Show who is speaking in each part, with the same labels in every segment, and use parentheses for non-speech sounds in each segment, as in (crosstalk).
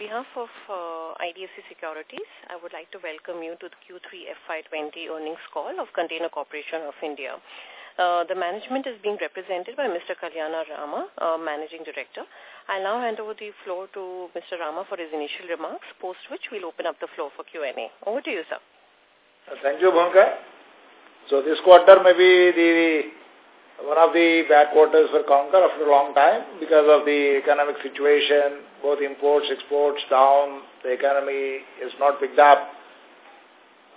Speaker 1: behalf of uh, IDFC Securities, I would like to welcome you to the Q3 FY20 earnings call of Container Corporation of India. Uh, the management is being represented by Mr. Kalyana Rama, uh, Managing Director. I'll now hand over the floor to Mr. Rama for his initial remarks, post which we'll open up the floor for Q&A. Over to you, sir.
Speaker 2: Thank you, Bhunka. So this quarter maybe the one of the backwaters for Concor after a long time because of the economic situation, both imports, exports down, the economy is not picked up.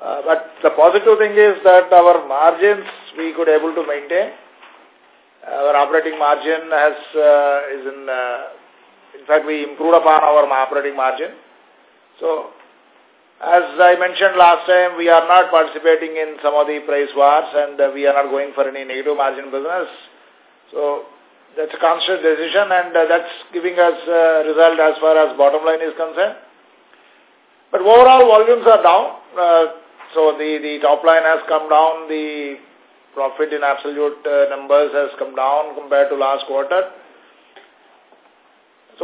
Speaker 2: Uh, but the positive thing is that our margins we could able to maintain. Our operating margin has uh, is in, uh, in fact we improved upon our operating margin. So as I mentioned last time, we are not participating in some of the price wars and uh, we are not going for any negative margin business. So that's a conscious decision and uh, that's giving us uh, result as far as bottom line is concerned. But overall volumes are down. Uh, so the, the top line has come down. The profit in absolute uh, numbers has come down compared to last quarter.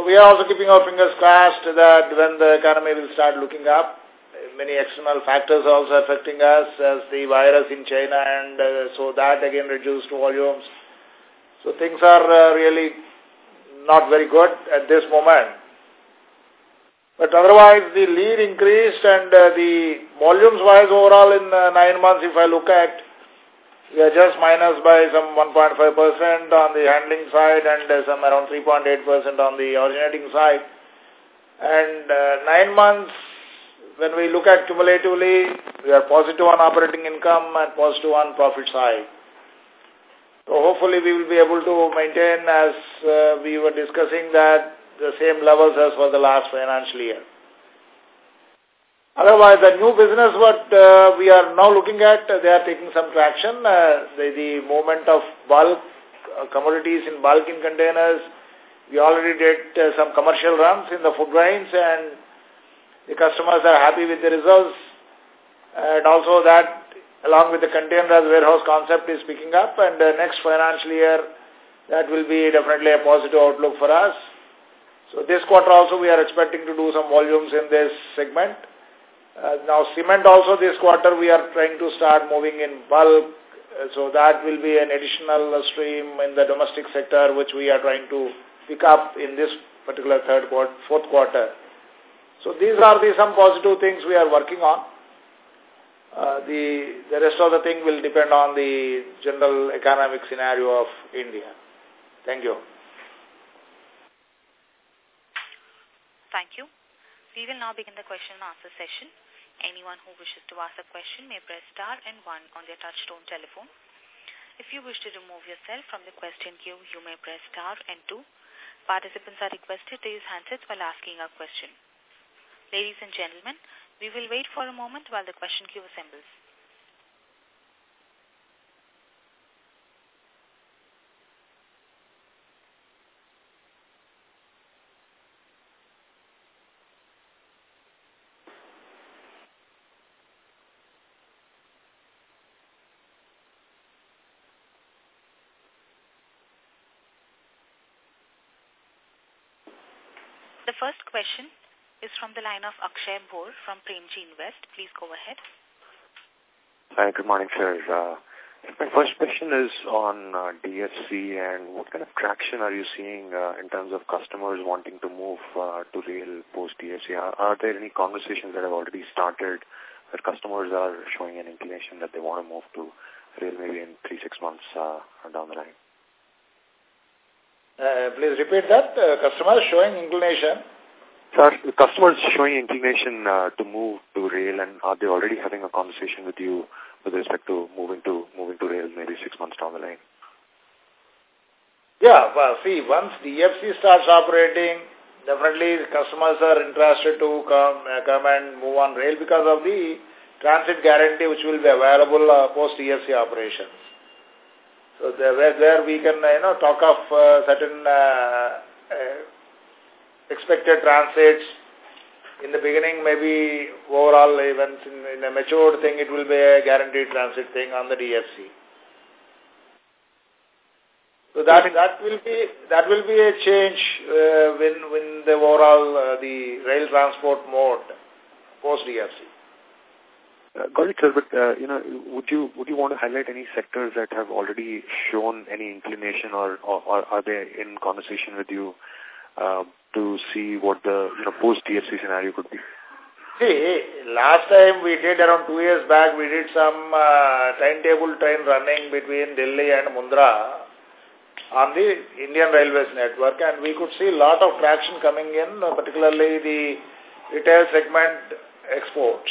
Speaker 2: So we are also keeping our fingers crossed that when the economy will start looking up, many external factors also affecting us as the virus in China and uh, so that again reduced volumes. So things are uh, really not very good at this moment. But otherwise the lead increased and uh, the volumes wise overall in uh, nine months if I look at we are just minus by some 1.5% on the handling side and uh, some around 3.8% on the originating side. And uh, nine months when we look at cumulatively, we are positive on operating income and positive on profit side. So hopefully we will be able to maintain as uh, we were discussing that the same levels as for the last financial year. Otherwise, the new business what uh, we are now looking at, uh, they are taking some traction. Uh, the, the movement of bulk uh, commodities in bulk in containers, we already did uh, some commercial runs in the food grains and the customers are happy with the results and also that along with the containerized warehouse concept is picking up and uh, next financial year that will be definitely a positive outlook for us. So this quarter also we are expecting to do some volumes in this segment. Uh, now cement also this quarter we are trying to start moving in bulk uh, so that will be an additional stream in the domestic sector which we are trying to pick up in this particular third quarter, fourth quarter. So these are the some positive things we are working on. Uh, the, the rest of the thing will depend on the general economic scenario of India.
Speaker 3: Thank you. Thank you. We will now begin the question and answer session. Anyone who wishes to ask a question may press star and one on their touchstone telephone. If you wish to remove yourself from the question queue, you may press star and two. Participants are requested to use handsets while asking a question. Ladies and gentlemen, we will wait for a moment while the question queue assembles. The first question is from the line of Akshay Bhor from Premji Invest. Please go ahead.
Speaker 1: Hi, good morning, sir. Uh, my first question is on uh, and what kind of traction are you seeing uh, in terms of customers wanting to move uh, to rail post DFC? Are, are there any conversations that have already started where customers are showing an inclination that they want to move to rail maybe in three, six months uh, down the line?
Speaker 2: Uh, please repeat that. Uh, customers showing inclination.
Speaker 1: Sir, the customers showing inclination uh, to move to rail and are they already having a conversation with you with respect to moving to moving to rail maybe six months down the line? Yeah,
Speaker 2: well, see, once DFC starts operating, definitely customers are interested to come, uh, come and move on rail because of the transit guarantee which will be available uh, post-DFC operations. So there, where, we can, uh, you know, talk of uh, certain uh, expected transits. In the beginning, maybe overall events in, in a matured thing, it will be a guaranteed transit thing on the DFC. So that that will be that will be a change uh, when when the overall uh, the rail transport mode post DFC.
Speaker 1: Uh, got it, sir. But uh, you know, would you would you want to highlight any sectors that have already shown any inclination, or, or, or are they in conversation with you uh, to see what the you know, post-DFC scenario could be?
Speaker 2: See, last time we did around two years back, we did some uh, timetable train running between Delhi and Mundra on the Indian Railways network and we could see lot of traction coming in, uh, particularly the retail segment exports.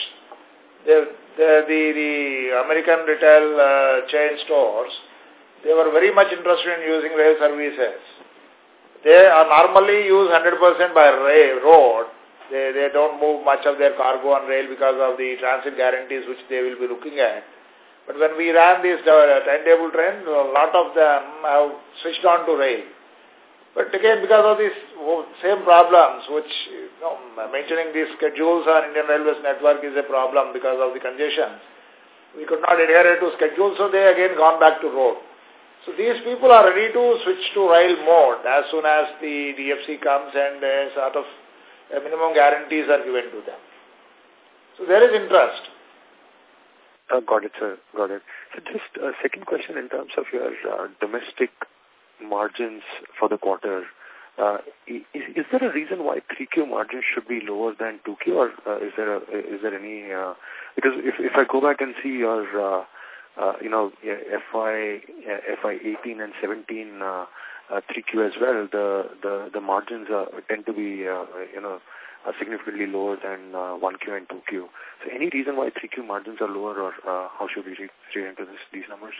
Speaker 2: The, the, the, the American retail uh, chain stores, they were very much interested in using rail services. They are normally use 100% by rail, road. They, they don't move much of their cargo on rail because of the transit guarantees which they will be looking at. But when we ran this uh, timetable trains, a lot of them have switched on to rail. But again, because of these oh, same problems, which you know, maintaining these schedules on Indian Railways network is a problem because of the congestion. We could not adhere to schedules, so they again gone back to road. So these people are ready to switch to rail mode as soon as the DFC comes and uh, sort of uh, minimum guarantees are given to them. So there is interest.
Speaker 1: Uh, got it, sir. Got it. So just a second question in terms of your uh, domestic margins for the quarter. Uh, is, is there a reason why 3Q margins should be lower than 2Q or uh, is there a, is there any uh, because if if I go back and see your uh, uh, you know, FY, FY 18 and 17, uh, uh, 3Q as well, the, the, the margins are, tend to be, uh, you know, significantly lower than uh, 1Q and 2Q. So any reason why 3Q margins are lower or uh, how should we read, into this, these numbers?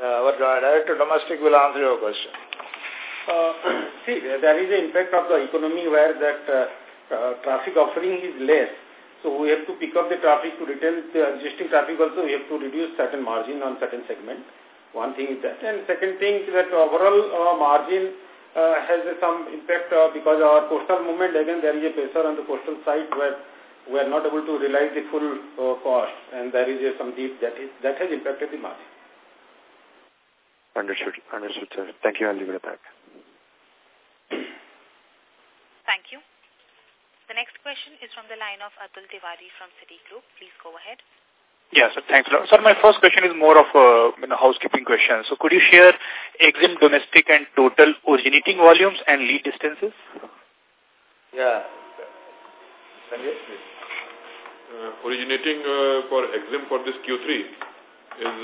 Speaker 2: Uh, our director domestic will answer your question.
Speaker 4: Uh, see, there is an impact of the economy where that uh, uh, traffic offering is less so we have to pick up the traffic to retail, the existing
Speaker 5: traffic also, we have to reduce certain margin on certain segment. One thing is that. And second thing is that
Speaker 4: overall uh, margin uh, has uh, some impact uh, because our coastal movement, again, there is a pressure on the coastal side where we are not able to realize the full uh, cost
Speaker 5: and there is uh, some deep that is that has impacted the margin. Understood. Understood,
Speaker 1: sir. Thank you. I'll leave it at that.
Speaker 3: Thank you. The next question is from the line of Atul Tiwari from Citigroup. Please go ahead.
Speaker 4: Yes, sir. thanks a lot. Sir, my first question is more of a you know, housekeeping question. So could you share exim domestic and total originating volumes and lead distances?
Speaker 6: Yeah. Uh, originating uh, for exim for this Q3 is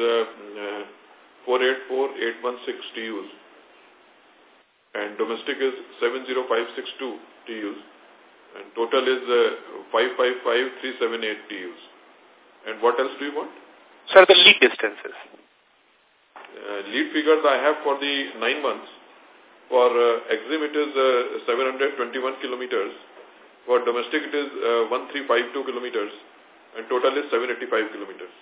Speaker 6: uh, uh 484,816 TEUs and domestic is 70562 TEUs and total is uh, 555,378 TEUs. And what else do you want?
Speaker 1: Sir, the lead distances.
Speaker 6: Uh, lead figures I have for the nine months. For uh, EXIM, it is uh, 721 kilometers. For domestic, it is uh, 1352 kilometers. And total is 785 kilometers.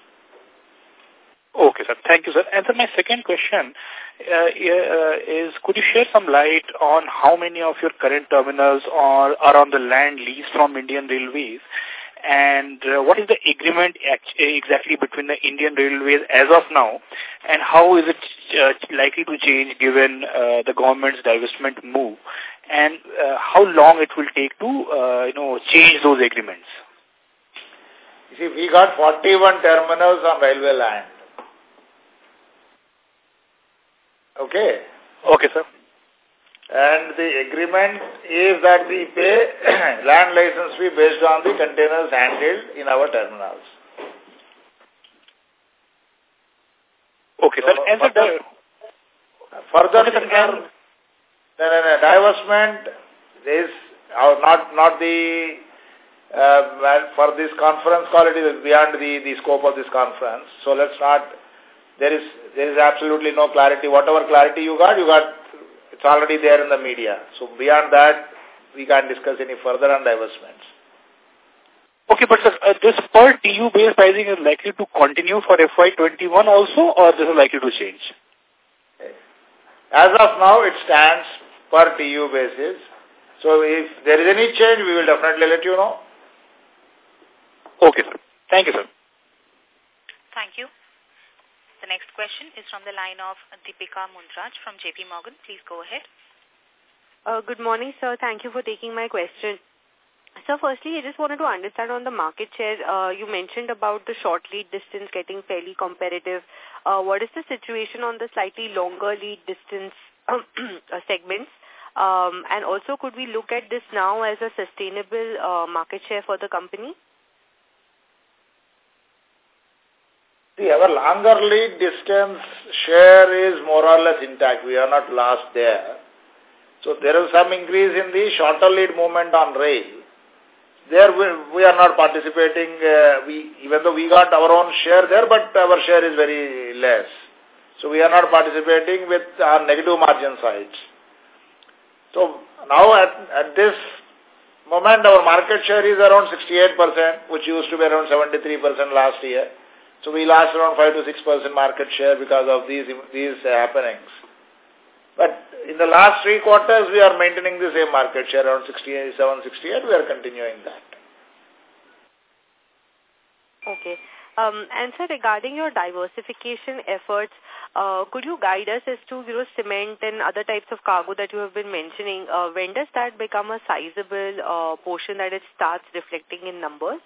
Speaker 6: Okay, sir.
Speaker 7: Thank you, sir. And sir, my second question
Speaker 6: uh, uh,
Speaker 7: is could you share some light on how many of your current terminals are, are on the
Speaker 4: land leased from Indian Railways? And uh, what is the agreement uh, exactly between the Indian Railways as of now? And how is it uh, likely to change given uh, the government's divestment move? And uh, how long it will take to uh, you know change those agreements? You see, we got 41
Speaker 2: terminals on railway land. Okay. Okay, sir. And the agreement is that we pay (clears throat) land license fee based on the containers handled in our terminals. Okay, so sir. And further, further okay, sir, are, divestment is uh, not not the uh, for this conference call. It is beyond the the scope of this conference. So let's not. There is there is absolutely no clarity. Whatever clarity you got, you got, it's already there in the media. So beyond that, we can't discuss any further
Speaker 4: on divestments. Okay, but sir, uh, this per TEU based pricing is likely to continue for FY21 also or this is likely to change?
Speaker 2: As of now, it stands per TEU basis. So if there is any change, we will definitely let you know. Okay, sir. Thank you, sir.
Speaker 3: Thank you next question is from the line of Deepika Mundraj from JP Morgan. Please go ahead. Uh, good morning, sir. Thank you for taking my question. So firstly, I just wanted to understand on the market share, uh, you mentioned about the short lead distance getting fairly competitive. Uh, what is the situation on the slightly longer lead distance (clears throat) uh, segments? Um, and also, could we look at this now as a sustainable uh, market share for the company?
Speaker 2: See, our longer lead distance share is more or less intact. We are not lost there. So there is some increase in the shorter lead movement on rail. There we, we are not participating, uh, we, even though we got our own share there, but our share is very less. So we are not participating with our negative margin sides. So now at, at this moment our market share is around 68%, which used to be around 73% last year. So we lost around 5 to 6% market share because of these, these happenings. But in the last three quarters, we are maintaining the same market share around 67, 68. We are continuing that.
Speaker 3: Okay. Um, and sir, regarding your diversification efforts, uh, could you guide us as to you know, cement and other types of cargo that you have been mentioning? Uh, when does that become a sizable uh, portion that it starts reflecting in numbers?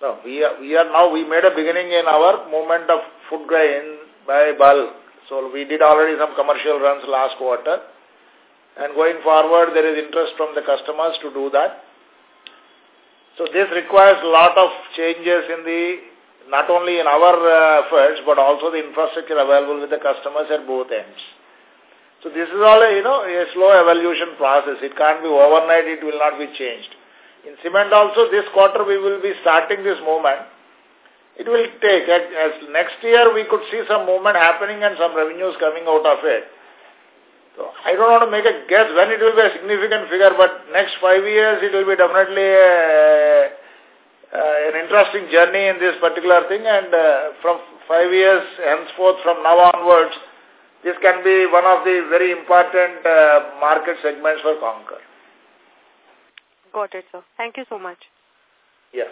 Speaker 2: No, we are, we are now, we made a beginning in our movement of food grain by bulk. So we did already some commercial runs last quarter. And going forward, there is interest from the customers to do that. So this requires a lot of changes in the, not only in our uh, efforts, but also the infrastructure available with the customers at both ends. So this is all, a, you know, a slow evolution process. It can't be overnight, it will not be changed. In cement also, this quarter we will be starting this movement. It will take, as next year we could see some movement happening and some revenues coming out of it. So I don't want to make a guess when it will be a significant figure, but next five years it will be definitely a, uh, an interesting journey in this particular thing and uh, from five years henceforth from now onwards, this can be one of the very important uh, market segments for Concor.
Speaker 1: Got it, sir. Thank you so much.
Speaker 3: Yes.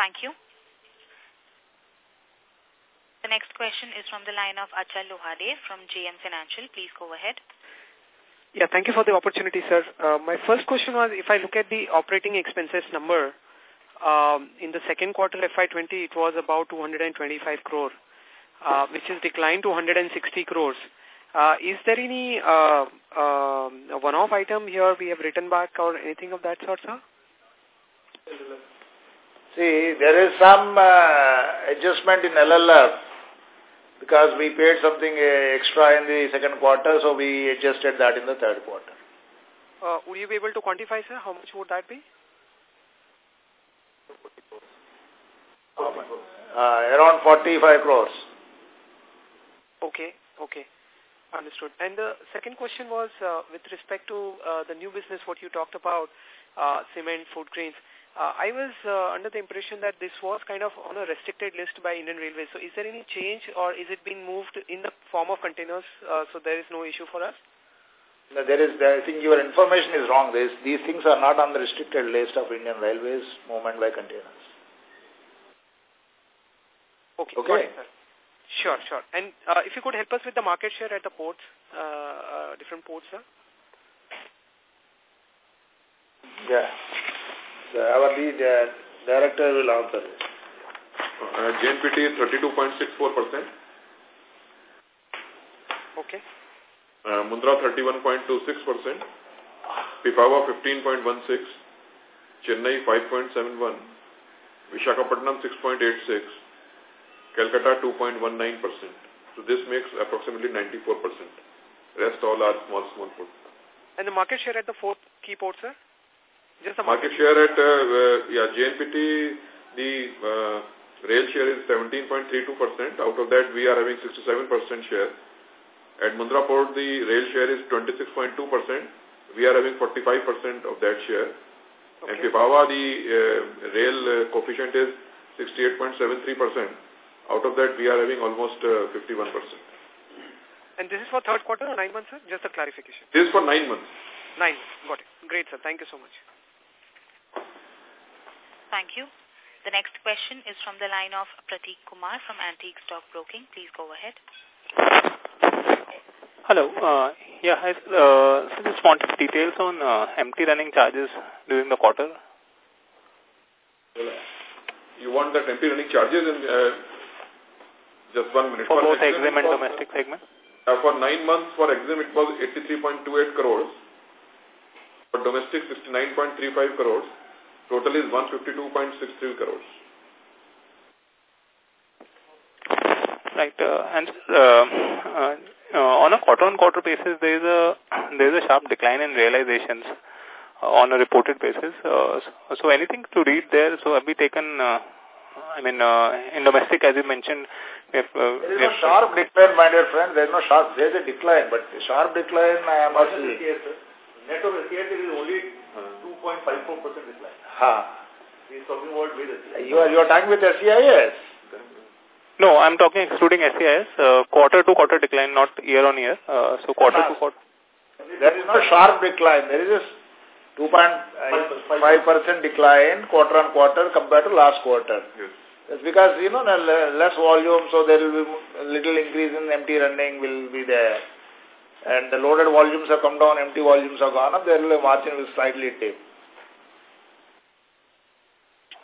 Speaker 3: Thank you. The next question is from the line of Achal Lohade from JM Financial. Please go ahead.
Speaker 8: Yeah, thank you for the opportunity, sir. Uh, my first question was, if I look at the operating expenses number, um, in the second quarter FY20, it was about 225 crore, uh, which is declined to 160 crores. Uh, is there any uh, um, one-off item here we have written back or anything of that sort, sir?
Speaker 2: See, there is some uh, adjustment in LLF because we paid something extra in the second quarter, so we adjusted that in the third quarter.
Speaker 8: Uh, would you be able to quantify, sir? How much would that be?
Speaker 2: Uh, around 45 crores.
Speaker 8: Okay, okay. Understood. And the second question was uh, with respect to uh, the new business, what you talked about, uh, cement, food grains. Uh, I was uh, under the impression that this was kind of on a restricted list by Indian Railways. So is there any change or is it being moved in the form of containers uh, so there is no issue for us?
Speaker 2: No, there is, I think your information is wrong. There's, these things are not on the restricted list of Indian Railways movement by containers.
Speaker 8: Okay. okay. Sure, sure. And uh, if you could help us with the market share at the ports, uh, uh, different ports, sir?
Speaker 2: Yeah. The, our lead uh, director will
Speaker 6: answer this. Uh, JNPT is 32.64%. Okay. Uh, Mundra 31.26%. Pipavav 15.16. Chennai 5.71. Vishakapatnam 6.86. Calcutta 2.19%. So this makes approximately 94%. Rest all are small, small ports.
Speaker 8: And the market share at the fourth key port, sir?
Speaker 6: Just the market, market share at, uh, uh, yeah, JNPT, the uh, rail share is 17.32%. Out of that, we are having 67% share. At Mundra Port, the rail share is 26.2%. We are having 45% of that share. Okay. And Pipavav, the uh, rail uh, coefficient is 68.73%. Out of that, we are having almost 51%. Uh,
Speaker 8: and this is for third quarter or nine months, sir? Just a clarification.
Speaker 6: This is for nine months.
Speaker 8: Nine Got it. Great, sir. Thank you so much.
Speaker 3: Thank you. The next question is from the line of Pratik Kumar from Antique Stock Broking. Please go ahead.
Speaker 9: Hello. Uh, yeah, I uh, just wanted details on uh, empty running charges during the quarter.
Speaker 6: You want that empty running charges and uh, just one minute. For, for both EXIM, EXIM and domestic segment? Uh, for nine months, for EXIM, it was 83.28 crores. For domestic, 69.35 crores. Total is 152.63 crores.
Speaker 9: Right. Uh, and uh, uh, uh on a quarter-on-quarter -quarter basis, there is a there is a sharp decline in realizations uh, on a reported basis. So, so, anything to read there? So have we taken I mean, uh, in domestic, as you mentioned, we have... Uh, there is we no sharp
Speaker 2: decline, my dear friend. There is no sharp... There is a decline, but sharp decline, I am... Not in Net of the
Speaker 10: year, only 2.54% decline. Ha. He talking about with You are, you are talking with
Speaker 2: SEIS?
Speaker 9: No, I'm talking excluding SEIS. Uh, quarter to quarter decline, not year on year. Uh, so quarter to
Speaker 2: quarter. There is no sharp decline. There is a 2.5% uh, decline quarter on quarter compared to last quarter. Yes. That's because, you know, less volume, so there will be little increase in empty running will be there. And the loaded volumes have come down, empty volumes have gone up, there will margin will slightly dip.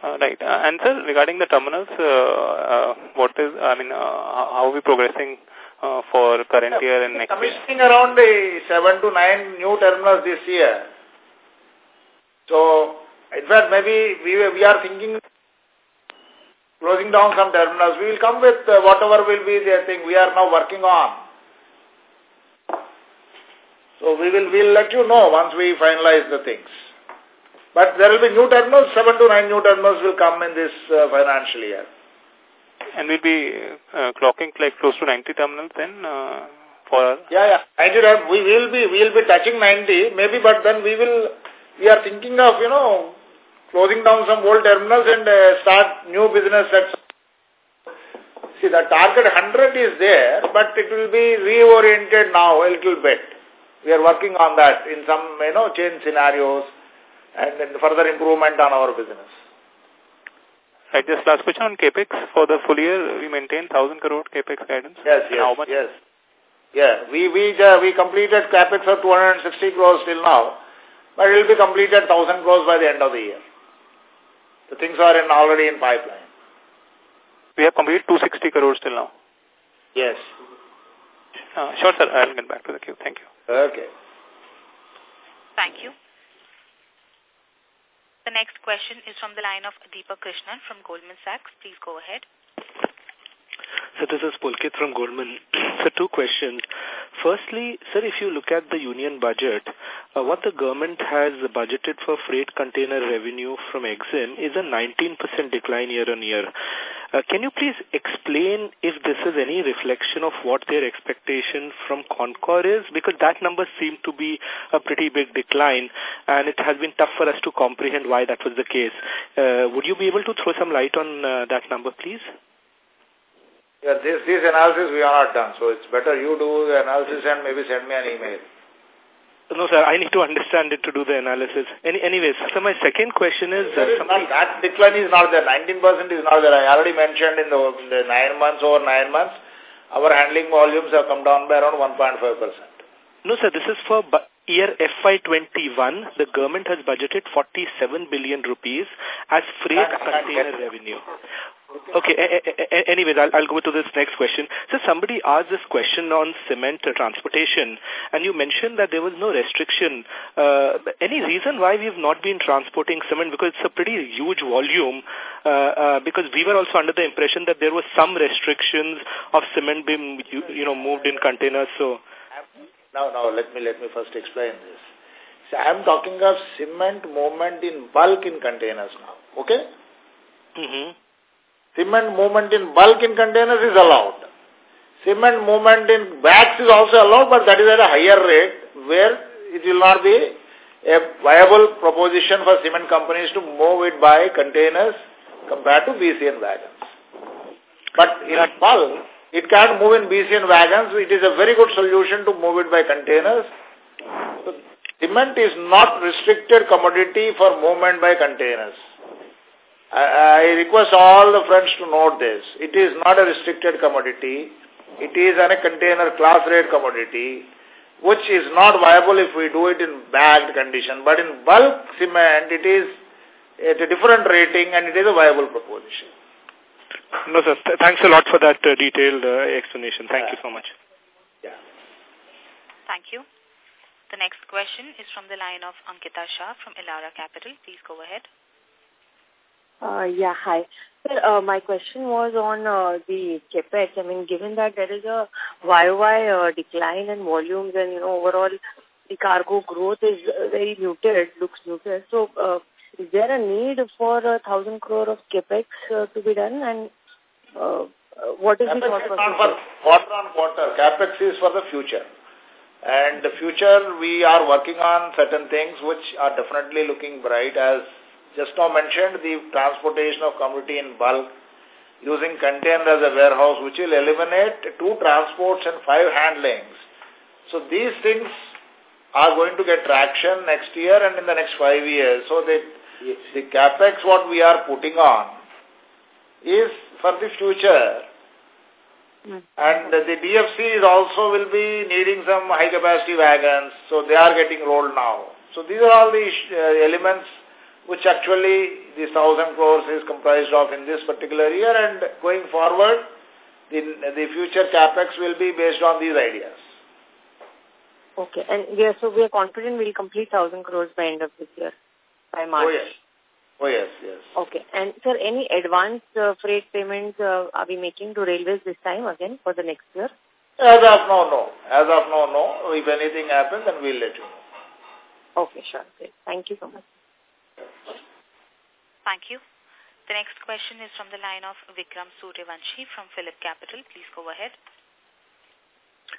Speaker 9: Uh, right. Uh, and sir, regarding the terminals, uh, uh what is, I mean, uh, how are we progressing for current yeah, year and next year? Commissioning around
Speaker 2: the 7 to 9 new terminals this year. So, in fact, maybe we, we are thinking closing down some terminals. We will come with uh, whatever will be the thing we are now working on. So we will we'll let you know once we finalize the things. But there will be new terminals, 7 to 9 new terminals will come in this uh, financial year.
Speaker 9: And we'll be uh, clocking like close to 90 terminals then?
Speaker 2: Uh, for Yeah, yeah. 90, we will be, we will be touching 90 maybe, but then we will we are thinking of, you know, closing down some old terminals and uh, start new business at See, the target 100 is there, but it will be reoriented now a little bit. We are working on that in some, you know, change scenarios and then further improvement on our business.
Speaker 9: Right, just last question on CAPEX. For the full year, we maintain 1,000 crore CAPEX guidance. Yes, yes,
Speaker 2: yes. Yeah, we, we, uh, we completed CAPEX of 260 crores till now. But it will be completed 1,000 crores by the end of the year. The things are in, already in pipeline. We have completed 260 crores till now. Yes. Uh,
Speaker 9: sure, sir. I'll get back to the queue. Thank you. Okay.
Speaker 3: Thank you. The next question is from the line of Deepak Krishnan from Goldman Sachs. Please go ahead.
Speaker 7: So this is Pulkit from Goldman. so (clears throat) two questions. Firstly, sir, if you look at the union budget, uh, what the government has budgeted for freight container revenue from EXIM is a 19% decline year on year. Uh, can you please explain if this is any reflection of what their expectation from Concor is? Because that number seemed to be a pretty big decline and it has been tough for us to comprehend why that was the case. Uh, would you be able to throw some light on uh, that number, please?
Speaker 2: Yeah, this, this analysis we are not done, so it's better you do the analysis and maybe send me an email.
Speaker 7: No, sir, I need to understand it to do the analysis. Any, anyways, so my second question is... Uh,
Speaker 2: not, that decline is not there. 19% is not there. I already mentioned in the, in the nine months, over nine months, our handling volumes have come down by around 1.5%.
Speaker 7: No, sir, this is for year FY21. The government has budgeted 47 billion rupees as freight container revenue. Okay, Anyway, anyways, I'll, I'll, go to this next question. So somebody asked this question on cement transportation, and you mentioned that there was no restriction. Uh, any reason why we've not been transporting cement? Because it's a pretty huge volume, uh, uh, because we were also under the impression that there were some restrictions of cement being, you, you know, moved in containers. So
Speaker 2: Now, now, let me, let me first explain this. So I'm talking of cement movement in bulk in containers now, okay? Mm -hmm. Cement movement in bulk in containers is allowed. Cement movement in bags is also allowed, but that is at a higher rate where it will not be a viable proposition for cement companies to move it by containers compared to BCN wagons. But in bulk, it can move in BCN wagons. It is a very good solution to move it by containers. So, cement is not restricted commodity for movement by containers. I request all the friends to note this. It is not a restricted commodity. It is an, a container class rate commodity which is not viable if we do it in bagged condition. But in bulk cement, it is at a different rating and it is a viable proposition.
Speaker 7: No, sir. Th thanks a lot for that uh, detailed uh, explanation. Thank yeah. you so much.
Speaker 3: Yeah. Thank you. The next question is from the line of Ankita Shah from Elara Capital. Please go ahead. Uh, yeah, hi. Sir, uh, my question was on uh, the CAPEX. I mean, given that there is a YOY uh, decline in volumes and, you know, overall the cargo growth is uh, very
Speaker 1: muted, looks muted. So, uh, is there a need for a thousand crore of capex uh, to be done and
Speaker 2: uh, what is CAPEX the thought process? for quarter on quarter. Capex is for the future. And the future, we are working on certain things which are definitely looking bright as just now mentioned the transportation of commodity in bulk using container as a warehouse which will eliminate two transports and five handlings. So these things are going to get traction next year and in the next five years. So the, the capex what we are putting on is for the future. Hmm. And the DFC is also will be needing some high capacity wagons. So they are getting rolled now. So these are all the uh, elements which actually this 1,000 crores is comprised of in this particular year and going forward, the, the future capex will be based on these ideas.
Speaker 3: Okay, and yeah, so we are confident we'll complete 1,000 crores by end of this year,
Speaker 2: by March. Oh, yes. Oh, yes, yes.
Speaker 3: Okay, and sir, any advance uh, freight payments uh, are we making to railways this time again for the next year? As of
Speaker 2: now, no. As of now, no. If anything happens, then we'll let you
Speaker 3: know. Okay, sure. Great. Thank you so much. Thank you. The next question is from the line of Vikram Suryavanshi from Philip Capital. Please go ahead.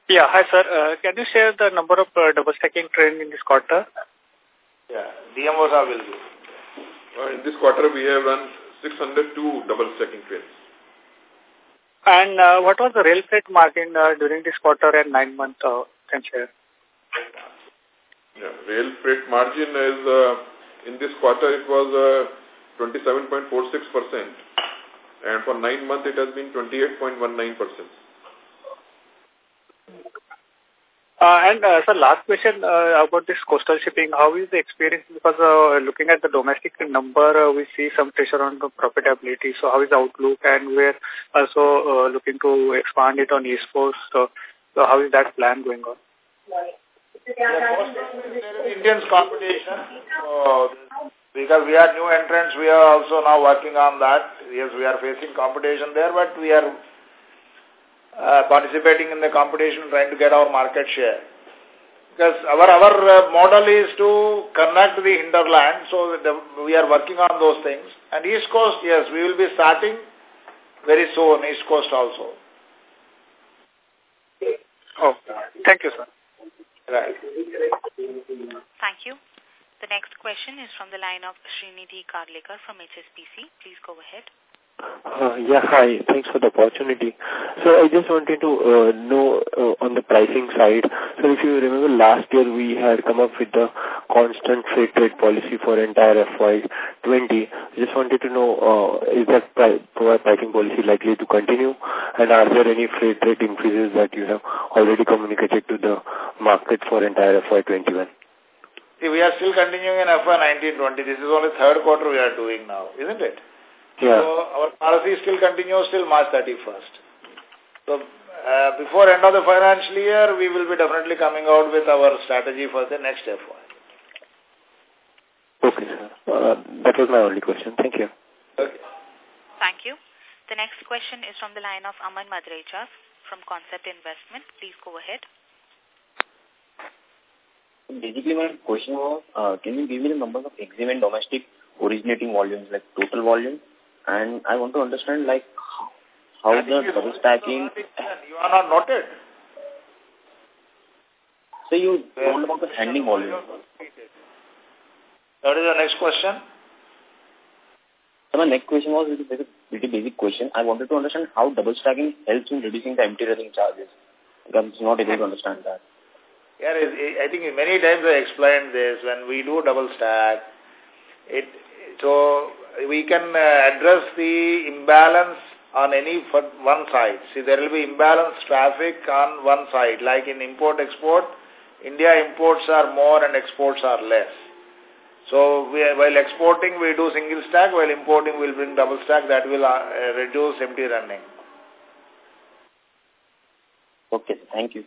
Speaker 4: Yeah, hi sir. Uh, can you share the number of uh, double-stacking trend in this quarter?
Speaker 6: Yeah, DMOs are our will do. Uh, in this quarter, we have run 602 double-stacking trains.
Speaker 4: And uh, what was the rail freight margin uh, during this quarter and nine month uh, can share?
Speaker 6: Yeah, rail freight margin is, uh, in this quarter, it was... Uh, 27.46%, and for nine months it has been 28.19%.
Speaker 4: Uh, and uh, sir, last question uh, about this coastal shipping. How is the experience? Because uh, looking at the domestic number, uh, we see some pressure on the profitability. So how is the outlook? And we're also uh, looking to expand it on East Coast. So, so how is that plan going on?
Speaker 2: Yeah, most competition. Because we are new entrants, we are also now working on that. Yes, we are facing competition there, but we are uh, participating in the competition, trying to get our market share. Because our, our uh, model is to connect the hinterland, so the, we are working on those things. And East Coast, yes, we will be starting very soon, East Coast also. Oh, thank you, sir. Right.
Speaker 3: Thank you. The next question is from the line of Srinidhi Karlikar from HSBC. Please go ahead. Uh, yeah, hi.
Speaker 1: Thanks for the opportunity. So I just wanted to uh, know uh, on the pricing side. So if you remember last year we had come up with the constant freight rate policy for entire FY20. Just wanted to know, uh, is that pri pricing policy likely to continue? And are there any freight rate increases that you have already communicated to the market for entire FY21?
Speaker 2: See, we are still continuing in FY 19-20. This is only third quarter we are doing now, isn't it? Yeah. So our policy still continues till March 31st. So uh, before end of the financial year, we will be definitely coming out with our strategy for the next FY.
Speaker 1: Okay, sir. Uh, that was my only question. Thank you.
Speaker 2: Okay.
Speaker 3: Thank you. The next question is from the line of Aman Madrecha from Concept Investment. Please go ahead.
Speaker 11: Basically, my question was, uh,
Speaker 1: can you give me the numbers of exim and domestic originating volumes, like total volume? And I want
Speaker 5: to understand, like, how the double stacking...
Speaker 2: You are not noted.
Speaker 5: So you told about the handling volume.
Speaker 4: That is the next question?
Speaker 11: So my next question was a pretty basic question. I wanted to understand how double stacking helps in reducing the empty running charges.
Speaker 1: I'm not able to understand that.
Speaker 2: Yeah, I think many times I explained this, when we do double stack, it, so we can uh, address the imbalance on any one side. See, there will be imbalance traffic on one side, like in import-export, India imports are more and exports are less. So we, while exporting, we do single stack, while importing, we'll bring double stack. That will uh, reduce empty running. Okay, thank
Speaker 3: you.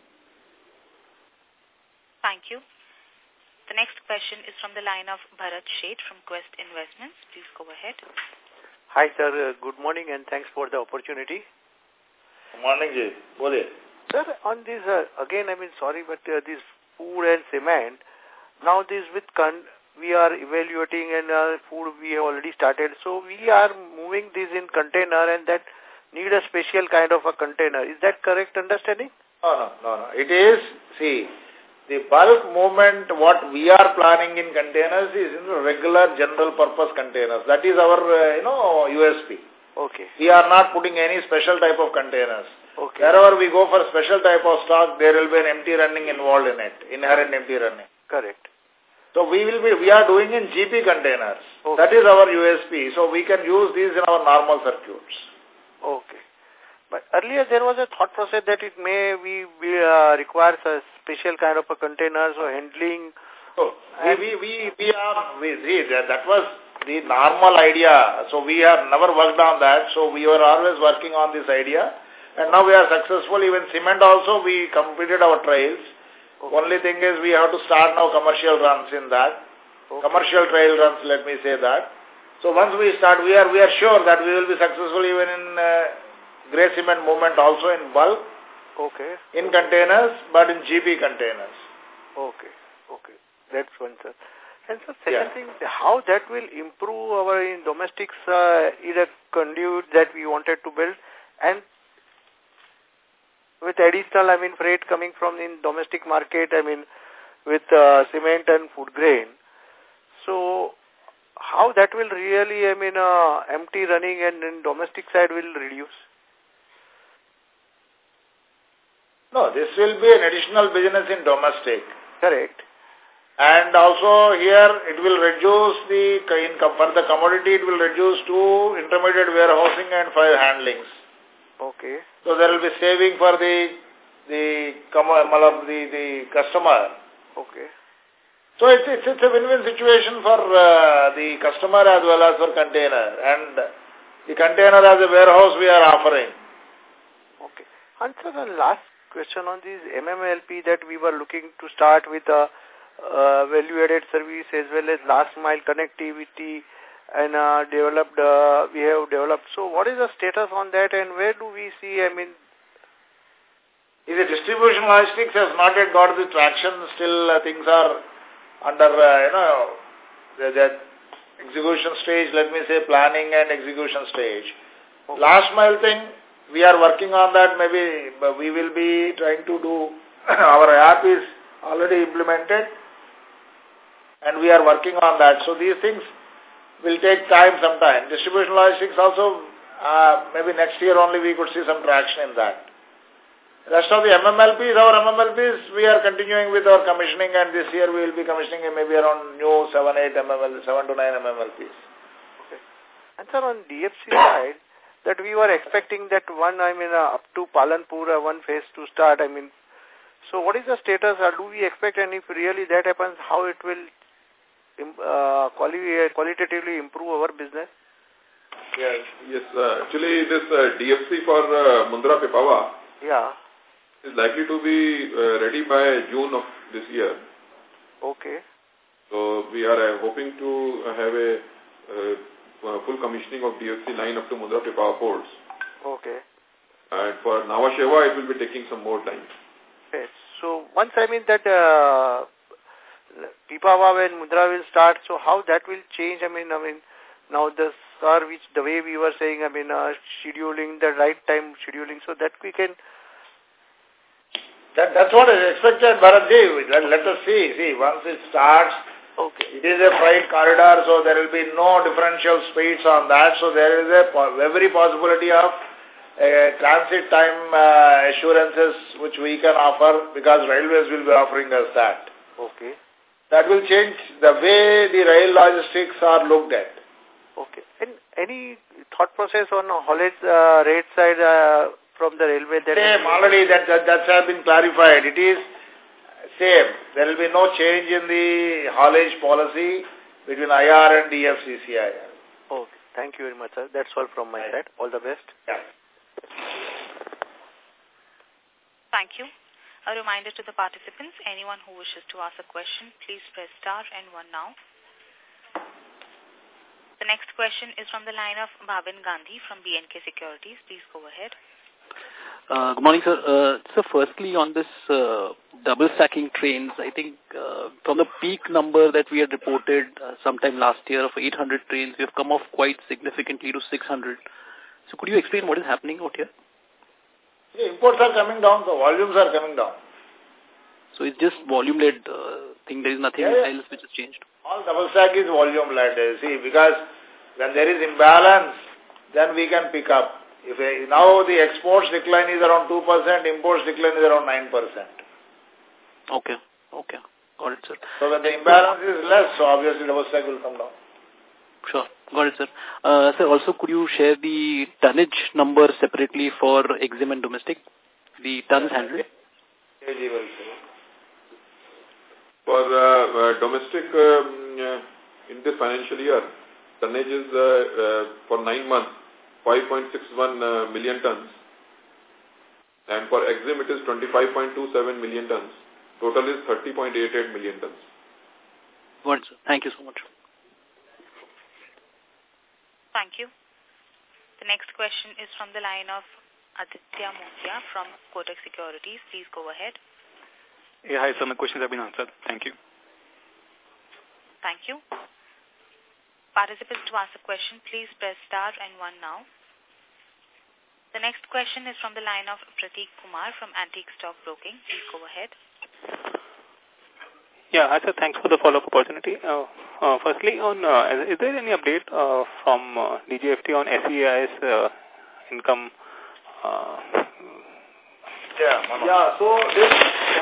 Speaker 3: Thank you. The next question is from the line of Bharat Sheth from Quest Investments. Please go ahead.
Speaker 4: Hi, sir. Uh, good morning and thanks for the opportunity. Good morning, Jay. Good ahead.
Speaker 3: Sir, on this,
Speaker 4: uh, again, I mean, sorry, but uh, this food and cement, now this with con we are evaluating and uh, food we have already started. So we are moving this in container and that need a special kind of a container. Is that correct understanding?
Speaker 2: No, no, no. no. It is, see, the bulk
Speaker 4: movement, what we are planning in
Speaker 2: containers is in regular general purpose containers. That is our, uh, you know, USP. Okay. We are not putting any special type of containers. Okay. Wherever we go for special type of stock, there will be an empty running involved in it, inherent empty running. Correct. So we will be, we are doing in GP containers. Okay. That is our USP. So we can use these in our normal
Speaker 4: circuits. Okay. But earlier there was a thought process that it may we, we uh, requires a special kind of a containers or handling. So oh, we,
Speaker 2: we, we are, we, see, that was the normal idea. So we have never worked on that. So we were always working on this idea. And now we are successful. Even cement also, we completed our trials. Okay. Only thing is we have to start now commercial runs in that. Okay. Commercial trial runs, let me say that. So once we start, we are we are sure that we will be successful even in uh, gray cement movement also in bulk. Okay. In containers, but in GP containers.
Speaker 4: Okay. Okay. That's one, sir. And so second yeah. thing, how that will improve our in domestics uh, either conduit that we wanted to build and with additional, I mean, freight coming from in domestic market, I mean, with uh, cement and food grain. So how that will really, I mean, uh, empty running and in domestic side will reduce?
Speaker 2: No, this will be an additional business in domestic. Correct. And also here it will reduce the, in, for the commodity it will reduce to intermediate warehousing and five handlings.
Speaker 4: Okay. So there will
Speaker 2: be saving for the, the, the, the customer. Okay. So it's, it's, it's a win-win situation for uh, the customer as well as for container. And the container as a warehouse we are offering.
Speaker 4: Okay. And so the last question on this MMLP that we were looking to start with a uh, uh, value-added service as well as last-mile connectivity and uh, developed, uh, we have developed. So what is the status on that and where do we see, I mean... The distribution
Speaker 2: logistics has not yet got the traction. Still uh, things are under, uh, you know, that the execution stage, let me say planning and execution stage. Okay. Last mile thing, we are working on that. Maybe we will be trying to do, (clears throat) our app is already implemented and we are working on that. So these things will take time sometime. Distribution logistics also, uh, maybe next year only we could see some traction in that. Rest of the MMLPs, our MMLPs, we are continuing with our commissioning and this year we will be commissioning maybe around new 7,
Speaker 4: 8 MML, 7 to 9 MMLPs. Okay. And sir, on DFC side, that we were expecting that one, I mean, uh, up to Palanpur, uh, one phase to start. I mean, so what is the status? Or uh, do we expect, and if really that happens, how it will uh, quali qualitatively improve our business?
Speaker 6: Yes, yes. Uh, actually, this uh, DFC for uh, Mundra Pipavav yeah. is likely to be uh, ready by June of this year. Okay. So we are uh, hoping to have a uh, uh, full commissioning of DFC line up to Mundra power ports. Okay. And for Nhava it will be taking some more time.
Speaker 4: Okay. So once I mean that uh, and Mundra will start, so how that will change? I mean, I mean, now the SAR, which the way we were saying, I mean, uh, scheduling the right time scheduling, so that we can.
Speaker 2: That, that's what is expected, Bharat let us see. See, once it starts, Okay. It is a freight corridor, so there will be no differential speeds on that. So there is a po every possibility of uh, transit time uh, assurances which we can offer because railways will be offering us that. Okay. That will change the way the rail logistics are looked at.
Speaker 4: Okay. And any thought process on haulage uh, rate side uh, from the railway? That Same, already
Speaker 2: that, that, that's been clarified. It is same. There will be no change in the haulage policy between IR
Speaker 3: and
Speaker 4: DFCCIL. Okay. Thank you very much, sir. That's all from my side. All the best. Yeah.
Speaker 3: Thank you. A reminder to the participants, anyone who wishes to ask a question, please press star and one now. The next question is from the line of Bhavin Gandhi from BNK Securities. Please go ahead.
Speaker 12: Uh, good morning, sir. Uh, so firstly, on this uh, double stacking trains, I think uh, from the peak number that we had reported uh, sometime last year of 800 trains, we have come off quite significantly to 600. So could you explain what is happening out here?
Speaker 2: The imports are coming down, the volumes are coming down. So it's just volume-led uh, thing, there is nothing yeah, yeah. else which has changed? All double stack is volume-led, see, because when there is imbalance, then we can pick up. If I, now the exports decline is around 2%, imports decline is around 9%.
Speaker 12: Okay, okay.
Speaker 2: Got it, sir. So when the imbalance is less, so obviously the stock will come down.
Speaker 12: Sure. Got it, sir. Uh, sir, also could you share the tonnage number separately for Exim and domestic? The tons handled?
Speaker 6: For uh, uh, domestic, um, uh, in this financial year, tonnage is uh, uh, for nine months, 5.61 uh, million tons. And for EXIM, it is 25.27 million tons. Total is 30.88 million tons. Once, Thank you so much.
Speaker 3: Thank you. The next question is from the line of Aditya Mongia from Kotak Securities. Please go ahead.
Speaker 9: Yeah, hi, sir. My questions have been answered. Thank you.
Speaker 3: Thank you. Participants to ask a question, please press star and one now. The next question is from the line of Pratik Kumar from Antique Stock Broking. Please go ahead.
Speaker 9: Yeah, hi sir, thanks for the follow-up opportunity. Uh, uh, firstly, on uh, is there any update uh, from uh, DGFT on SEIS uh, income? Uh,
Speaker 2: yeah, yeah, so this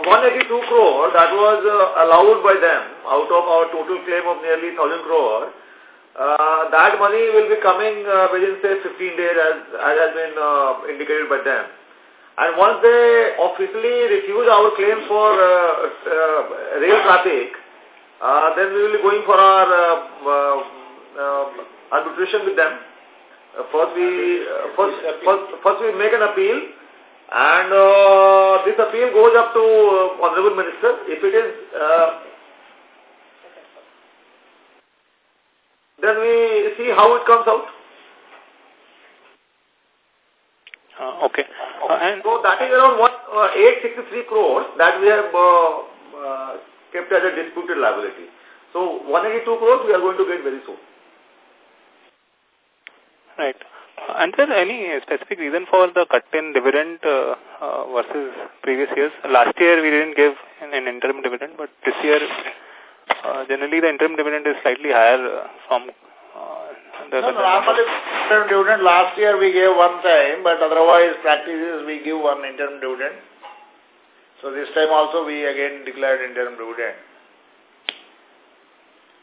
Speaker 10: 182 crore that was uh, allowed by them out of our total claim of nearly 1000 crore. Uh, that money will be coming uh, within, say, 15 days as, as has been uh, indicated by them. And once they officially refuse our claim for uh, uh, rail traffic, uh, then we will be going for our arbitration with them. first, we, first, first, first we make an appeal and this appeal goes up to Honorable Minister. If it is then we see how it comes out. Uh, okay. Uh, and so that is around what, uh, 863 crores that we have uh, uh, kept as a disputed liability. So 182
Speaker 9: crores we are going to get very soon. Right. And there any specific reason for the cut in dividend uh, uh, versus previous years? Last year we didn't give an, an interim dividend, but this year uh, generally the interim dividend is slightly higher uh, from uh, the, no, the normally
Speaker 2: interim dividend last year we gave one time, but otherwise practices we give one interim dividend. So this time also we again declared interim dividend.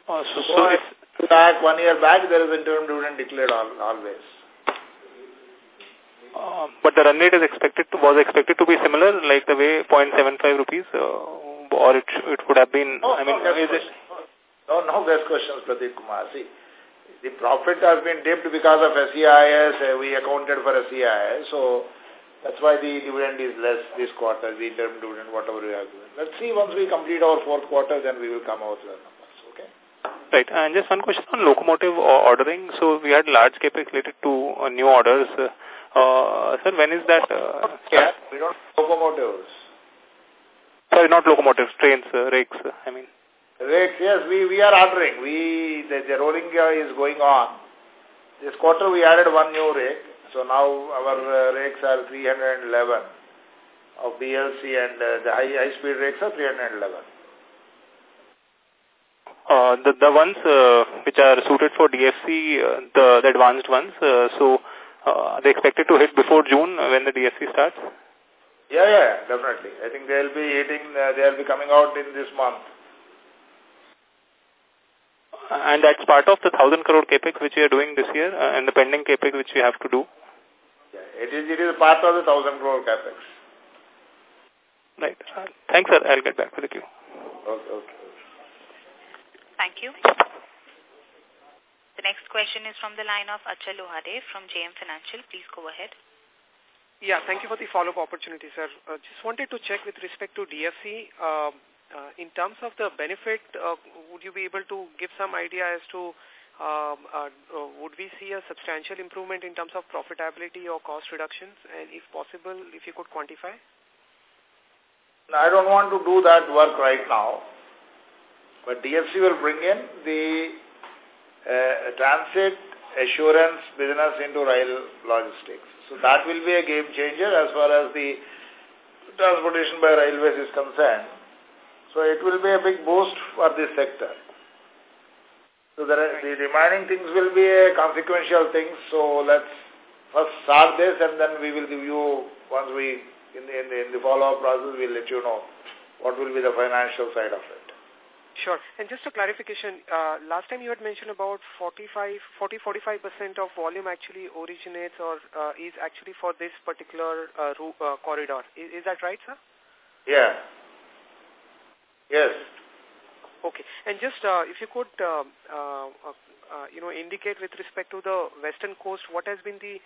Speaker 2: Oh, so, so, it's back one year back there is interim dividend declared all, always.
Speaker 9: Uh, but the run rate is expected to was expected to be similar, like the way 0.75 rupees. Uh, or it, it would have been, no, I mean, no, is
Speaker 2: it... No, no questions, Pradeep Kumar. See, the profit has been dipped because of SEIS. Uh, we accounted for SEIS. So that's why the dividend is less this quarter, the interim dividend, whatever we are doing. Let's see once we complete our fourth quarter, then we will come out with the numbers. Okay?
Speaker 9: Right. And just one question on locomotive uh, ordering. So we had large capex related to uh, new orders. Uh, sir, when is that? Uh, yeah,
Speaker 4: we don't locomotives.
Speaker 9: Sorry, not locomotives, trains, uh, rakes, uh,
Speaker 2: I mean. Rakes, yes, we, we are ordering. We, the, the rolling is going on. This quarter we added one new rake. So now our uh, rakes are 311 of BLC and uh, the high, high speed rakes are 311.
Speaker 9: Uh, the the ones uh, which are suited for DFC, uh, the, the advanced ones, uh, so uh, are they expected to hit before June uh, when the DFC starts?
Speaker 2: Yeah, yeah, definitely. I think they'll be hitting, uh, they'll be coming out in this month.
Speaker 9: And that's part of the 1,000 crore capex which we are doing this year uh, and the pending capex which we have to do?
Speaker 2: Yeah, it is, it is part of the 1,000 crore capex.
Speaker 9: Right. Uh, thanks, sir. I'll get back to the queue. Okay, okay.
Speaker 3: Thank you. The next question is from the line of Achal Lohade from JM Financial. Please go ahead.
Speaker 8: Yeah, thank you for the follow-up opportunity, sir. Uh, just wanted to check with respect to DFC. Uh, um, uh, in terms of the benefit, uh, would you be able to give some idea as to um, uh, uh, would we see a substantial improvement in terms of profitability or cost reductions? And if possible, if you could quantify?
Speaker 2: I don't want to do that work right now. But DFC will bring in the uh, transit assurance business into rail logistics. So that will be a game changer as far as the transportation by railways is concerned. So it will be a big boost for this sector. So the, the remaining things will be a consequential things. So let's first start this and then we will give you, once we, in the, in the, in the follow-up process, we'll let you know what will be the financial side of it.
Speaker 8: Sure. And just a clarification, uh, last time you had mentioned about 45, 40-45% of volume actually originates or uh, is actually for this particular uh, uh, corridor. Is, is that right, sir? Yeah. Yes. Okay. And just uh, if you could, uh, uh, uh, you know, indicate with respect to the western coast, what has been the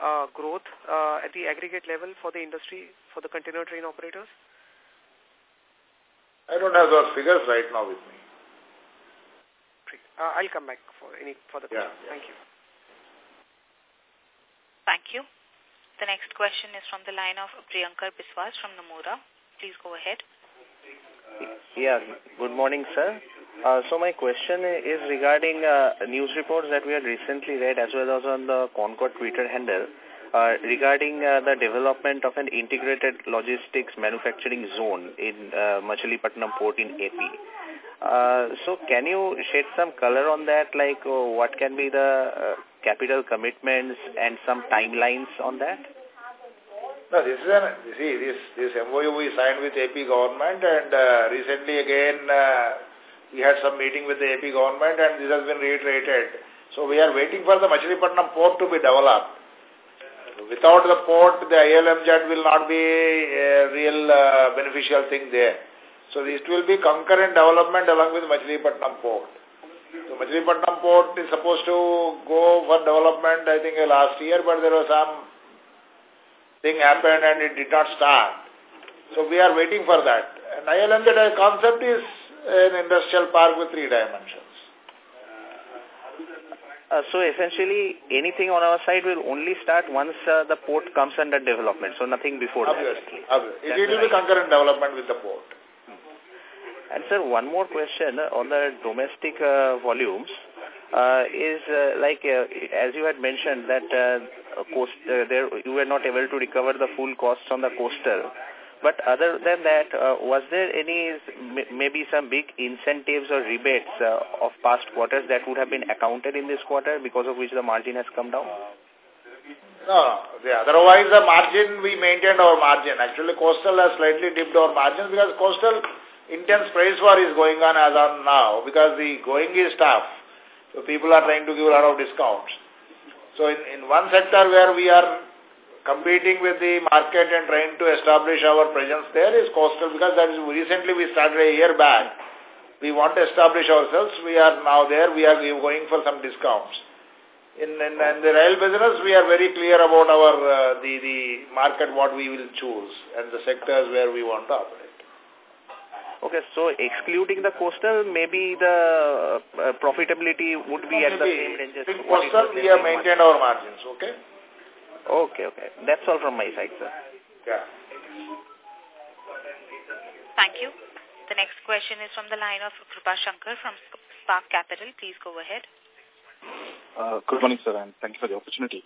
Speaker 8: uh, growth uh, at the aggregate level for the industry, for the container train operators?
Speaker 2: I don't have those figures right now with me.
Speaker 8: Uh, I'll come back for any further yeah, questions. Yeah. Thank you.
Speaker 3: Thank you. The next question is from the line of Priyankar Biswas from Nomura. Please go ahead.
Speaker 12: Yeah, good morning, sir. Uh, so my question is regarding uh, news reports that we had recently read as well as on the Concor Twitter handle uh, regarding uh, the development of an integrated logistics manufacturing zone in uh, Machilipatnam port in AP. Uh, so can you shed some color on that, like oh, what can be the uh, capital commitments and some timelines on that?
Speaker 2: No, this is an, see, this, this MOU we signed with AP government and uh, recently again uh, we had some meeting with the AP government and this has been reiterated. So we are waiting for the Machilipatnam port to be developed. Without the port, the ILMZ will not be a real uh, beneficial thing there. So it will be concurrent development along with Machilipatnam port. So Machilipatnam port is supposed to go for development, I think, last year, but there was some thing happened and it did not start. So we are waiting for that. And ILMZ concept is an industrial park with three dimensions.
Speaker 12: Uh, so essentially, anything on our side will only start once uh, the port comes under development. So nothing before obviously, that. Obviously, it, will be concurrent
Speaker 2: development with the port.
Speaker 12: Hmm. And sir, one more question on the domestic uh, volumes. Uh, is uh, like uh, as you had mentioned that uh, coast uh, there you were not able to recover the full costs on the coastal but other than that, uh, was there any maybe some big incentives or rebates uh, of past quarters that would have been accounted in this quarter because of which the margin has come down?
Speaker 2: No, yeah. Otherwise, the margin, we maintained our margin. Actually, coastal has slightly dipped our margins because coastal intense price war is going on as on now because the going is tough. So people are trying to give a lot of discounts. So in, in one sector where we are competing with the market and trying to establish our presence there is coastal because that is recently we started a year back. We want to establish ourselves. We are now there. We are going for some discounts. In, in, in the rail business, we are very clear about our uh, the, the market, what we will choose and the sectors where we want to operate.
Speaker 12: Okay, so excluding the coastal, maybe the uh, profitability would be no, at the same range. coastal, we have maintained our margins, okay? Okay, okay. That's all from my side, sir.
Speaker 3: Yeah. Thank you. The next question is from the line of Krupa Shankar from Spark Capital. Please go ahead.
Speaker 5: Uh, good morning, sir, and thank you for the opportunity.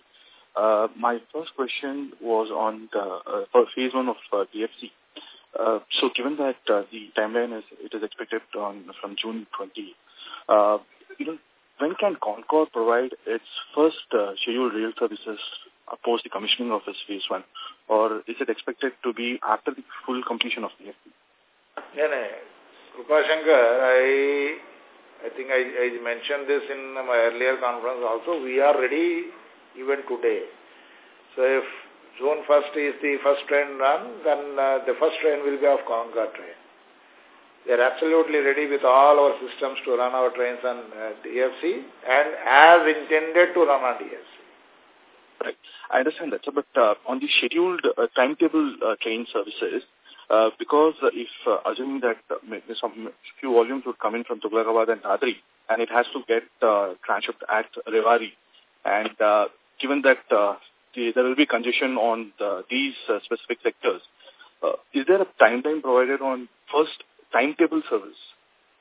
Speaker 5: Uh, my first question was on the uh, phase one of uh, DFC. Uh, so given that uh, the timeline is it is expected on from June 20, uh, you know, when can Concor provide its first uh, scheduled rail services post the commissioning of this phase one? Or is it expected to be after the full completion of the FP?
Speaker 2: No, no. I, I think I, I mentioned this in my earlier conference also. We are ready even today. So if June 1st is the first train run, then uh, the first train will be of Concor train. They are absolutely ready with all our systems to run our trains on uh, DFC and as intended to run on DFC.
Speaker 5: Right. I understand that, sir, but uh, on the scheduled uh, timetable uh, train services, because if assuming that some few volumes would come in from Tughlakabad and Dadri, and it has to get transshipped at Rewari, and given that the, there will be congestion on the, these specific sectors, is there a timeline provided on first timetable service?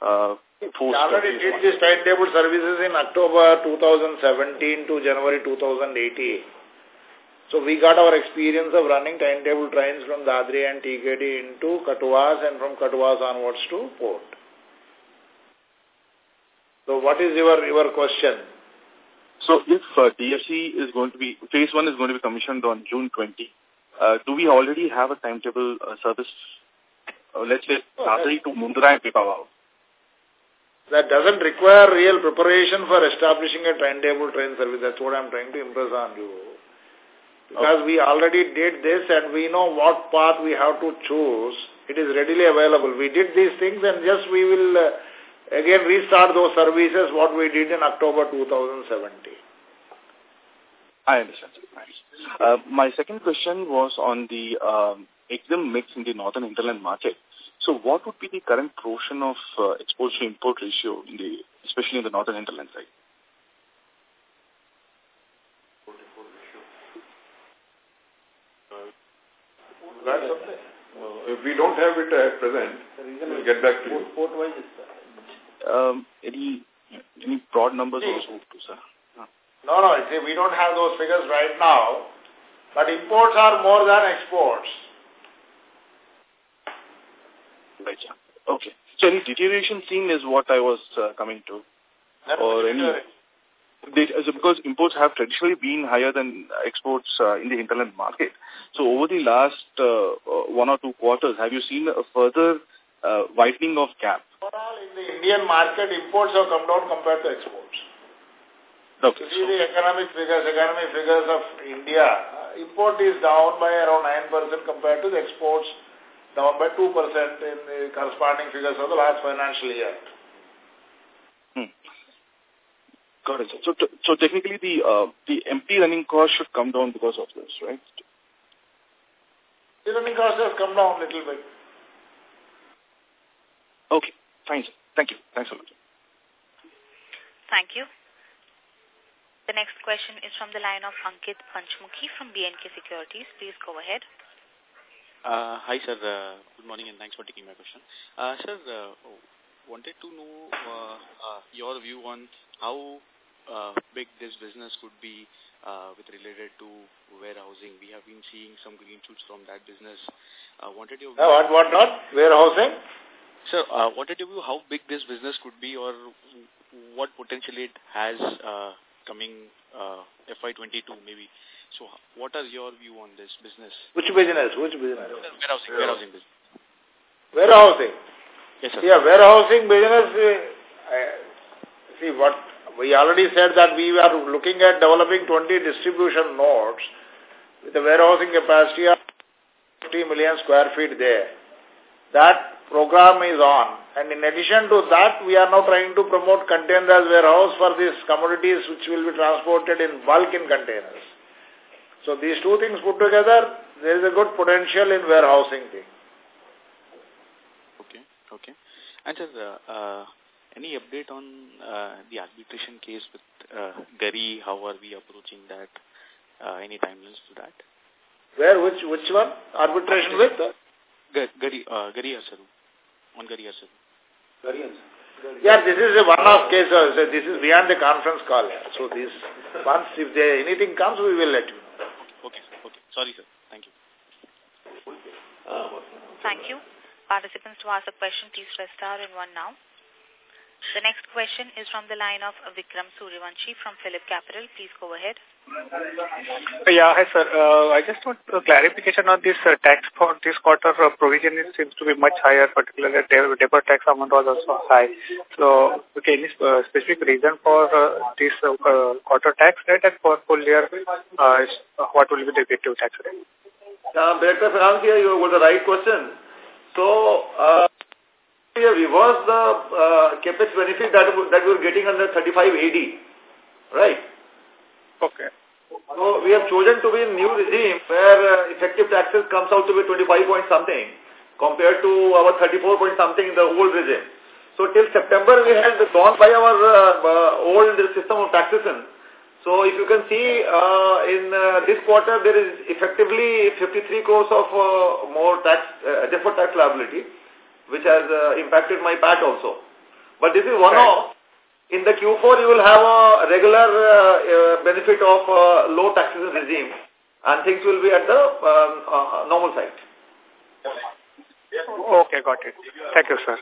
Speaker 5: Uh, Already did this
Speaker 2: timetable services in October 2017 to January 2018. So we got our experience of running timetable trains from Dadri and TKD into Kathuwas and from Kathuwas onwards to port. So what is
Speaker 5: your, your question? So if uh, DFC is going to be, phase one is going to be commissioned on June 20, uh, do we already have a timetable uh, service, uh, let's say, Dadri to Mundra and Pipavav?
Speaker 2: That doesn't require real preparation for establishing a timetable train service. That's what I'm trying to impress on you because okay. we already did this and we know what path we have to choose. It is readily available. We did these things and just we will uh, again restart those services what we did in October 2017.
Speaker 5: I understand. Uh, my second question was on the um, exim mix in the northern hinterland market. So what would be the current portion of uh, to import ratio, in the, especially in the northern hinterland side? that's something. Uh, if we don't have it at present, we'll get back to you. Port-wise, uh, um, any, any broad numbers See, also, too, sir?
Speaker 2: No, no, we don't have those figures right now, but imports are more than exports.
Speaker 5: Right, yeah. Okay. So any deterioration seen is what I was uh, coming to. That's or any they, uh, because imports have traditionally been higher than uh, exports uh, in the hinterland market. So over the last uh, uh, one or two quarters, have you seen a further uh, widening of gap? Overall,
Speaker 2: in the Indian market, imports have come down compared to exports. Okay. So see the economic figures, economic figures of India, import is down by around 9% compared to the exports, down by 2% in the corresponding figures of the last financial year.
Speaker 5: Got it. So, so technically the uh, the empty running cost should come down because of this, right?
Speaker 2: The running cost has come down a little bit.
Speaker 5: Okay. Fine. Thank you. Thanks a lot.
Speaker 3: Thank you. The next question is from the line of Ankit Panchmukhi from BNK Securities. Please go ahead. Uh, hi, sir. Uh, good morning and thanks
Speaker 5: for taking my question. Uh, sir, uh, wanted to know uh, uh, your view on how big this business could be uh, with related to warehousing. We have been seeing some green shoots from that business. Uh, wanted your uh, what what not warehousing? Sir, uh, wanted your view how big this business could be or what potential it has uh, coming uh, FY22 maybe. So what are your view on this business? Which business? Which business? Warehousing. Warehousing. Warehousing. Business.
Speaker 2: warehousing. Yes, sir. Yeah, warehousing business, uh, see what we already said that we are looking at developing 20 distribution nodes with a warehousing capacity of 50 million square feet there. That program is on. And in addition to that, we are now trying to promote containers warehouse for these commodities which will be transported in bulk in containers. So these two things put together, there is a good potential in warehousing thing.
Speaker 5: Okay, okay. And just, uh, uh any update on uh, the arbitration case with uh, Gary? How are we approaching that? Uh, any timelines to that? Where? Which which one? Arbitration with? Gary, uh, Asaru.
Speaker 2: On Gari Asaru. Gari Yeah, this is a one-off case. So this is beyond the conference call. So this, once if there anything comes, we will let you know.
Speaker 5: Okay, okay. Sorry, sir. Thank you.
Speaker 3: Thank you. Participants to ask a question, please press star and one now. The next question is from the line of Vikram Suryavanshi from Phillip Capital. Please go ahead. Yeah,
Speaker 4: hi sir. Uh, I just want clarification on this uh, tax for this quarter uh, provision. It seems to be much higher, particularly the deferred tax amount was also high. So, okay, any uh, specific reason for uh, this uh, uh, quarter tax rate and for full year, what will be the effective tax rate?
Speaker 10: Um, Director Finance you got the right question. So, uh, year reverse the uh, capex benefit that that we were getting under 35 AD, right? Okay. So we have chosen to be new regime where uh, effective taxes comes out to be 25 point something compared to our 34 point something in the old regime. So till September we had gone by our uh, uh old system of taxation. So if you can see uh, in uh, this quarter there is effectively 53 crores of uh, more tax, uh, deferred tax liability which has uh, impacted my PAT also. But this is one-off. In the Q4, you will have a regular uh, uh benefit of uh, low taxes regime and things will be at the um, uh, normal side. Okay, got it. Thank you, sir.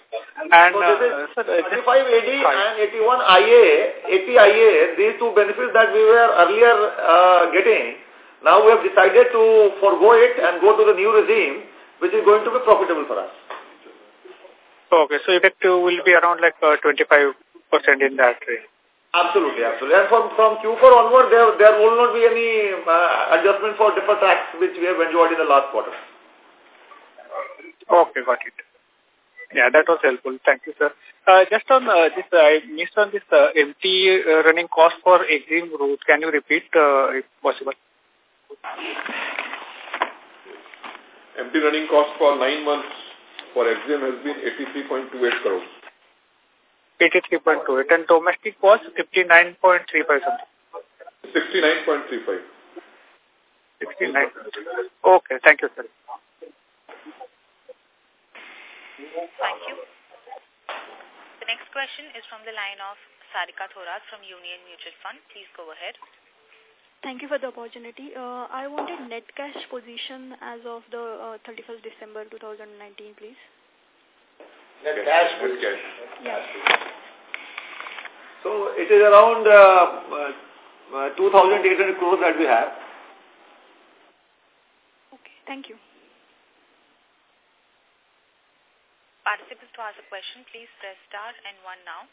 Speaker 10: And so this is uh, sir, 35 AD and 81 IA, 80 IA, these two benefits that we were earlier uh, getting, now we have decided to forego it and go to the new regime, which is going to be profitable for us.
Speaker 4: Okay, so effective will be around like 25% uh, in that range.
Speaker 10: Absolutely, absolutely. And from, from Q4 onward, there, there will not be any uh, adjustment for
Speaker 4: different tax which we have enjoyed in the last quarter. Okay, got it. Yeah, that was helpful. Thank you, sir. Uh, just on uh, this, uh, I missed on this uh, empty uh, running cost for exim route. Can you repeat uh, if possible?
Speaker 6: Empty running cost for nine months for EXIM has been 83.28 crores. 83.28 and domestic was
Speaker 4: 59.35
Speaker 6: 69.35. Okay, thank you, sir. Thank
Speaker 3: you. The next question is from the line of Sarika Thorat from Union Mutual Fund. Please go ahead.
Speaker 11: Thank you for the opportunity. Uh, I wanted net cash position as of the uh, 31st December 2019, please.
Speaker 10: Net cash. Net cash. Yes. So it is around uh, uh, 2,800 crores that we have.
Speaker 3: Okay. Thank you. Participants to ask a question, please press star and one now.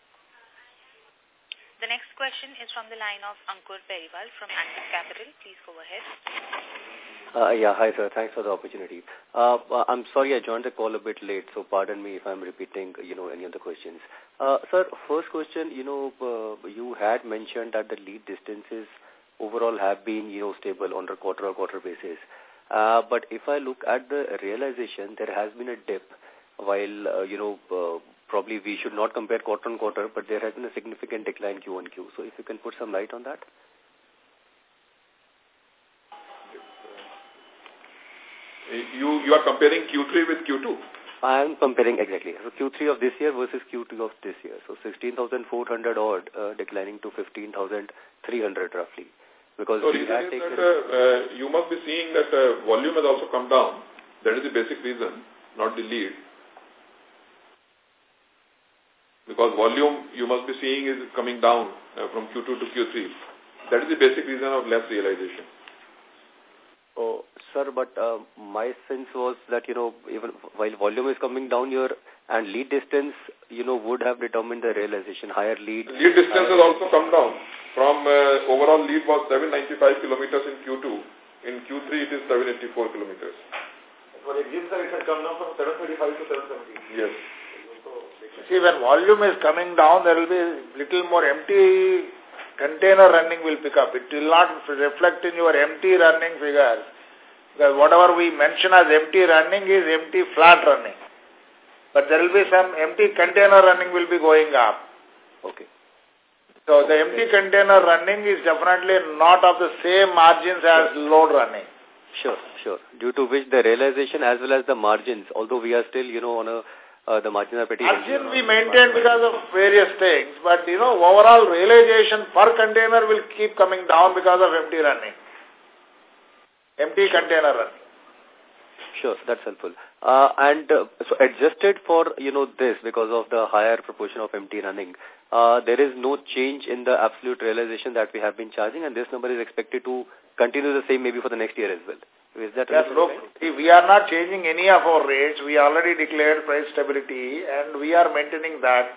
Speaker 3: The next question is from the line of Ankur Perival from Axis Capital. Please go ahead.
Speaker 11: Uh, yeah, hi sir. Thanks for the opportunity. Uh, uh, I'm sorry I joined the call a bit late, so pardon me if I'm repeating, you know, any of the questions. Uh, sir, first question, you know, uh, you had mentioned that the lead distances overall have been, you know, stable on a quarter-on-quarter basis. Uh, but if I look at the realization, there has been a dip while, uh, you know, uh, probably we should not compare quarter on quarter, but there has been a significant decline Q on Q. So if you can put some light on that.
Speaker 6: You, you are comparing Q3 with Q2?
Speaker 11: I am comparing exactly. So Q3 of this year versus Q2 of this year. So 16,400 odd uh, declining
Speaker 6: to 15,300 roughly. Because so reason is that uh, uh, you must be seeing that uh, volume has also come down. That is the basic reason, not the lead because volume you must be seeing is coming down uh, from Q2 to Q3. That is the basic reason of less realization.
Speaker 11: Oh, sir, but uh, my sense was that, you know, even while volume is coming down here and lead distance, you know, would have determined the realization, higher lead. Lead distance has also come
Speaker 6: down. From uh, overall lead was 795 kilometers in Q2. In Q3, it is 784 kilometers.
Speaker 10: For exit, it has come down from 735 to 770.
Speaker 2: Yes. See, when volume is coming down, there will be little more empty container running will pick up. It will not reflect in your empty running figures. Because whatever we mention as empty running is empty flat running. But there will be some empty container running will be going up. Okay. So the empty container running is definitely not of the same margins as sure. load running.
Speaker 11: Sure, sure. Due to which the realization as well as the margins, although we are still, you know, on a uh, the margins are pretty... Margin
Speaker 2: we maintain because of various things, but you know, overall realization per container will keep coming down because of empty running. Empty container running.
Speaker 11: Sure, that's helpful. Uh, and uh, so adjusted for, you know, this because of the higher proportion of empty running, uh, there is no change in the absolute realization that we have been charging and this number is expected to continue the same maybe for the next year as well. Is that yes, look,
Speaker 2: we are not changing any of our rates. We already declared price stability and we are maintaining that.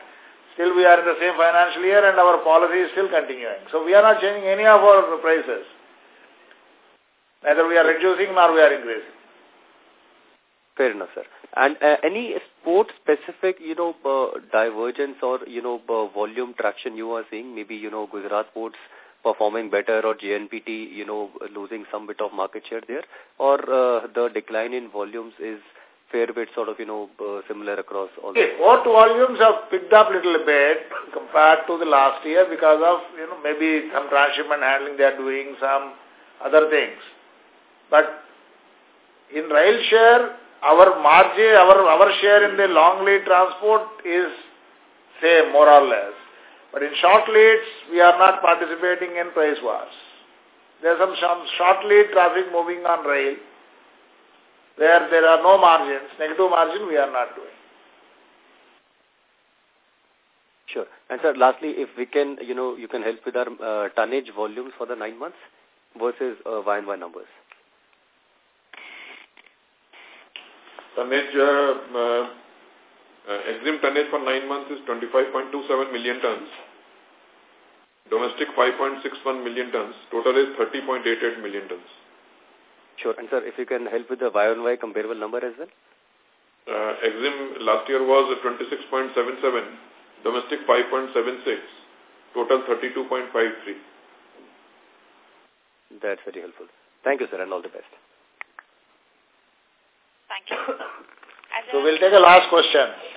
Speaker 2: Still we are in the same financial year and our policy is still continuing. So we are not changing any of our prices. Neither we are reducing nor we are increasing.
Speaker 11: Fair enough, sir. And uh, any sport-specific, you know, uh, divergence or, you know, uh, volume traction you are seeing, maybe, you know, Gujarat sports performing better or JNPT, you know, losing some bit of market share there? Or uh, the decline in volumes is fair bit sort of, you know, uh, similar across all? Okay, what
Speaker 2: volumes have picked up little bit compared to the last year because of, you know, maybe some transshipment handling they are doing, some other things. But in rail share, our margin, our, our share in the long lead transport is say more or less. But in short leads, we are not participating in price wars. There is some, some short lead traffic moving on rail where there are no margins, negative margin we are not doing.
Speaker 11: Sure. And sir, lastly, if we can, you know, you can help with our uh, tonnage volumes for the nine months versus uh, Y and Y numbers.
Speaker 6: Tonnage, uh, uh uh, Exim tonnage for nine months is 25.27 million tons. Domestic 5.61 million tons. Total is 30.88 million tons.
Speaker 11: Sure. And sir, if you can help with the Y-on-Y comparable number as well?
Speaker 6: Uh, Exim last year was 26.77. Domestic 5.76. Total 32.53.
Speaker 11: That's very helpful.
Speaker 6: Thank you, sir, and all the best.
Speaker 3: Thank you. (coughs) so we'll take a last
Speaker 2: question.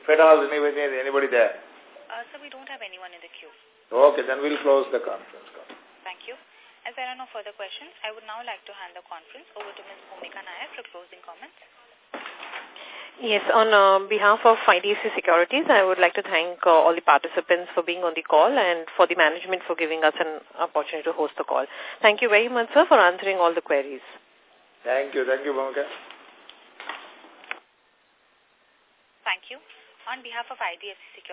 Speaker 2: Fedal, anybody, anybody there?
Speaker 3: Uh, sir, we don't have anyone in the queue. Okay,
Speaker 2: then we'll close the conference
Speaker 3: call. Thank you. As there are no further questions, I would now like to hand the conference over to Ms. Bhumika Nair for closing comments.
Speaker 2: Yes,
Speaker 1: on uh, behalf of IDFC Securities, I would like to thank uh, all the participants for being on the call and for the management for giving us an opportunity to host the call. Thank you very much, sir, for answering
Speaker 3: all the queries. Thank you. Thank you, Bhumika. on behalf of IDFC Securities.